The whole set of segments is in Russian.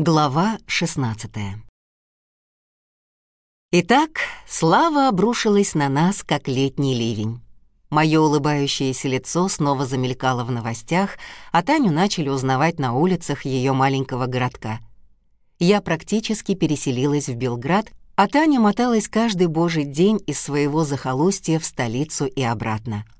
Глава 16 Итак, слава обрушилась на нас, как летний ливень. Мое улыбающееся лицо снова замелькало в новостях, а Таню начали узнавать на улицах ее маленького городка. Я практически переселилась в Белград, а Таня моталась каждый божий день из своего захолустья в столицу и обратно —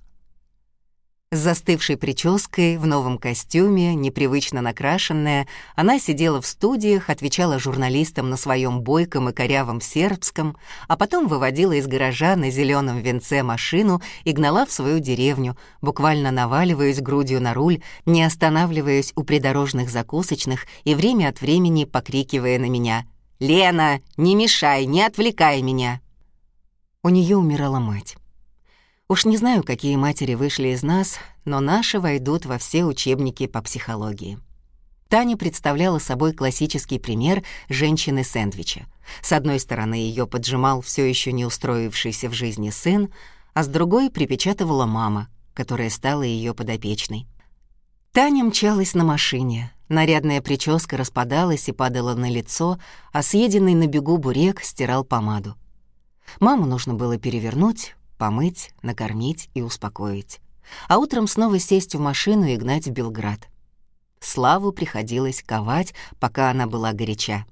с застывшей прической, в новом костюме, непривычно накрашенная, она сидела в студиях, отвечала журналистам на своем бойком и корявом сербском, а потом выводила из гаража на зеленом венце машину и гнала в свою деревню, буквально наваливаясь грудью на руль, не останавливаясь у придорожных закусочных и время от времени покрикивая на меня «Лена, не мешай, не отвлекай меня!» У нее умирала мать. Уж не знаю, какие матери вышли из нас, но наши войдут во все учебники по психологии. Таня представляла собой классический пример женщины-сэндвича. С одной стороны, ее поджимал все еще не устроившийся в жизни сын, а с другой припечатывала мама, которая стала ее подопечной. Таня мчалась на машине. Нарядная прическа распадалась и падала на лицо, а съеденный на бегу бурек стирал помаду. Маму нужно было перевернуть, помыть, накормить и успокоить. А утром снова сесть в машину и гнать в Белград. Славу приходилось ковать, пока она была горяча.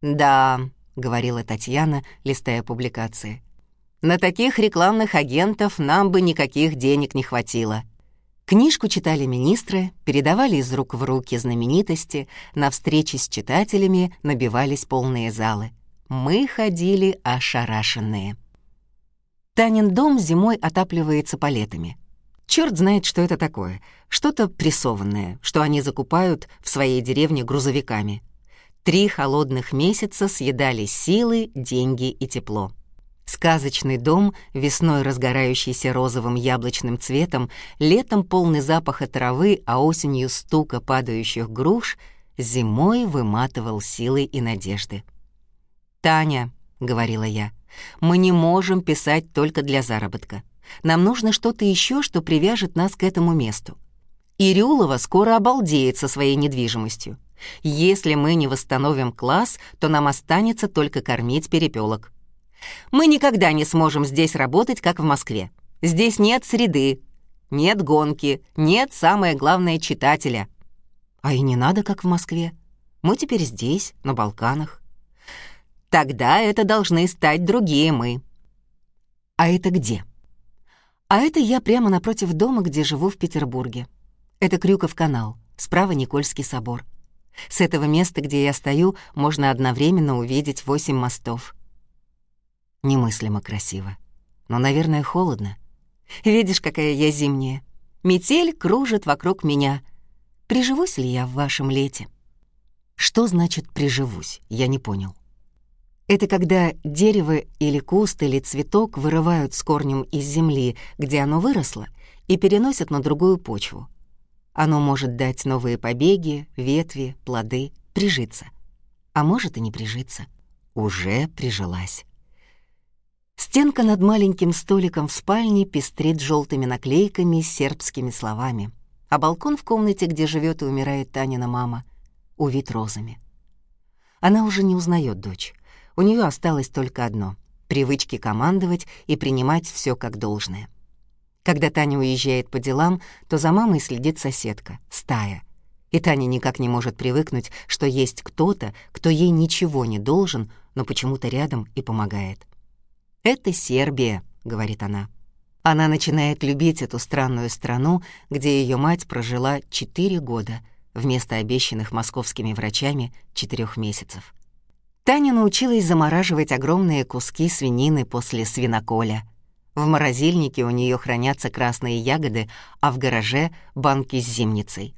«Да», — говорила Татьяна, листая публикации, «на таких рекламных агентов нам бы никаких денег не хватило». Книжку читали министры, передавали из рук в руки знаменитости, на встречи с читателями набивались полные залы. Мы ходили ошарашенные. Танин дом зимой отапливается палетами. Черт знает, что это такое. Что-то прессованное, что они закупают в своей деревне грузовиками. Три холодных месяца съедали силы, деньги и тепло. Сказочный дом, весной разгорающийся розовым яблочным цветом, летом полный запаха травы, а осенью стука падающих груш, зимой выматывал силы и надежды. «Таня», — говорила я, — мы не можем писать только для заработка. Нам нужно что-то еще, что привяжет нас к этому месту. Ирюлова скоро обалдеет со своей недвижимостью. Если мы не восстановим класс, то нам останется только кормить перепелок. Мы никогда не сможем здесь работать, как в Москве. Здесь нет среды, нет гонки, нет, самое главное, читателя. А и не надо, как в Москве. Мы теперь здесь, на Балканах. Тогда это должны стать другие мы. А это где? А это я прямо напротив дома, где живу в Петербурге. Это Крюков канал, справа Никольский собор. С этого места, где я стою, можно одновременно увидеть восемь мостов. Немыслимо красиво. Но, наверное, холодно. Видишь, какая я зимняя. Метель кружит вокруг меня. Приживусь ли я в вашем лете? Что значит «приживусь»? Я не понял. Это когда дерево или куст или цветок вырывают с корнем из земли, где оно выросло, и переносят на другую почву. Оно может дать новые побеги, ветви, плоды, прижиться. А может и не прижиться. Уже прижилась. Стенка над маленьким столиком в спальне пестрит желтыми наклейками с сербскими словами, а балкон в комнате, где живет и умирает Танина мама, увит розами. Она уже не узнает дочь. У нее осталось только одно — привычки командовать и принимать все как должное. Когда Таня уезжает по делам, то за мамой следит соседка, стая. И Таня никак не может привыкнуть, что есть кто-то, кто ей ничего не должен, но почему-то рядом и помогает. «Это Сербия», — говорит она. Она начинает любить эту странную страну, где ее мать прожила четыре года вместо обещанных московскими врачами четырех месяцев. Таня научилась замораживать огромные куски свинины после свиноколя. В морозильнике у нее хранятся красные ягоды, а в гараже — банки с зимницей.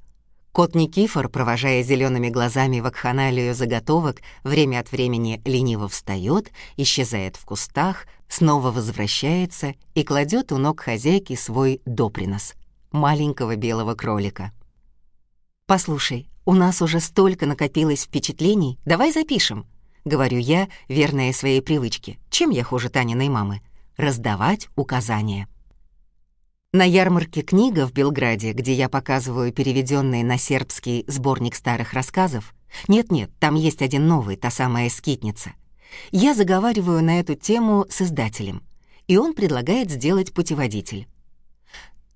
Кот Никифор, провожая зелеными глазами вакханалию заготовок, время от времени лениво встает, исчезает в кустах, снова возвращается и кладет у ног хозяйки свой допринос — маленького белого кролика. «Послушай, у нас уже столько накопилось впечатлений, давай запишем», — говорю я, верная своей привычке. Чем я хуже Таниной мамы? Раздавать указания. На ярмарке книга в Белграде, где я показываю переведенный на сербский сборник старых рассказов, Нет-нет, там есть один новый, та самая скитница. Я заговариваю на эту тему с издателем, и он предлагает сделать путеводитель.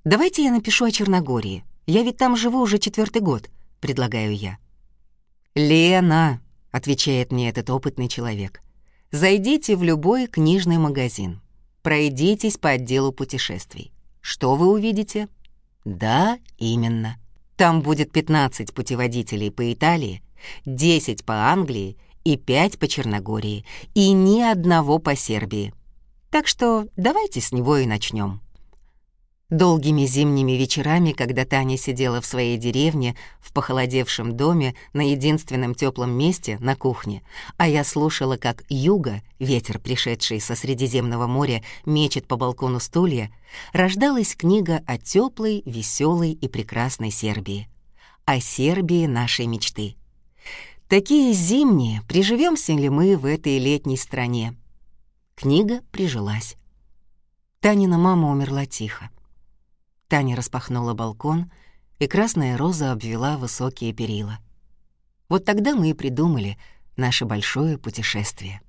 «Давайте я напишу о Черногории. Я ведь там живу уже четвертый год», — предлагаю я. «Лена», — отвечает мне этот опытный человек, «зайдите в любой книжный магазин, пройдитесь по отделу путешествий. Что вы увидите?» «Да, именно. Там будет 15 путеводителей по Италии, 10 по Англии и 5 по Черногории, и ни одного по Сербии. Так что давайте с него и начнем. Долгими зимними вечерами, когда Таня сидела в своей деревне, в похолодевшем доме, на единственном теплом месте, на кухне, а я слушала, как юга, ветер, пришедший со Средиземного моря, мечет по балкону стулья, рождалась книга о теплой, веселой и прекрасной Сербии. О Сербии нашей мечты. Такие зимние, приживемся ли мы в этой летней стране? Книга прижилась. Танина мама умерла тихо. Таня распахнула балкон, и красная роза обвела высокие перила. Вот тогда мы и придумали наше большое путешествие.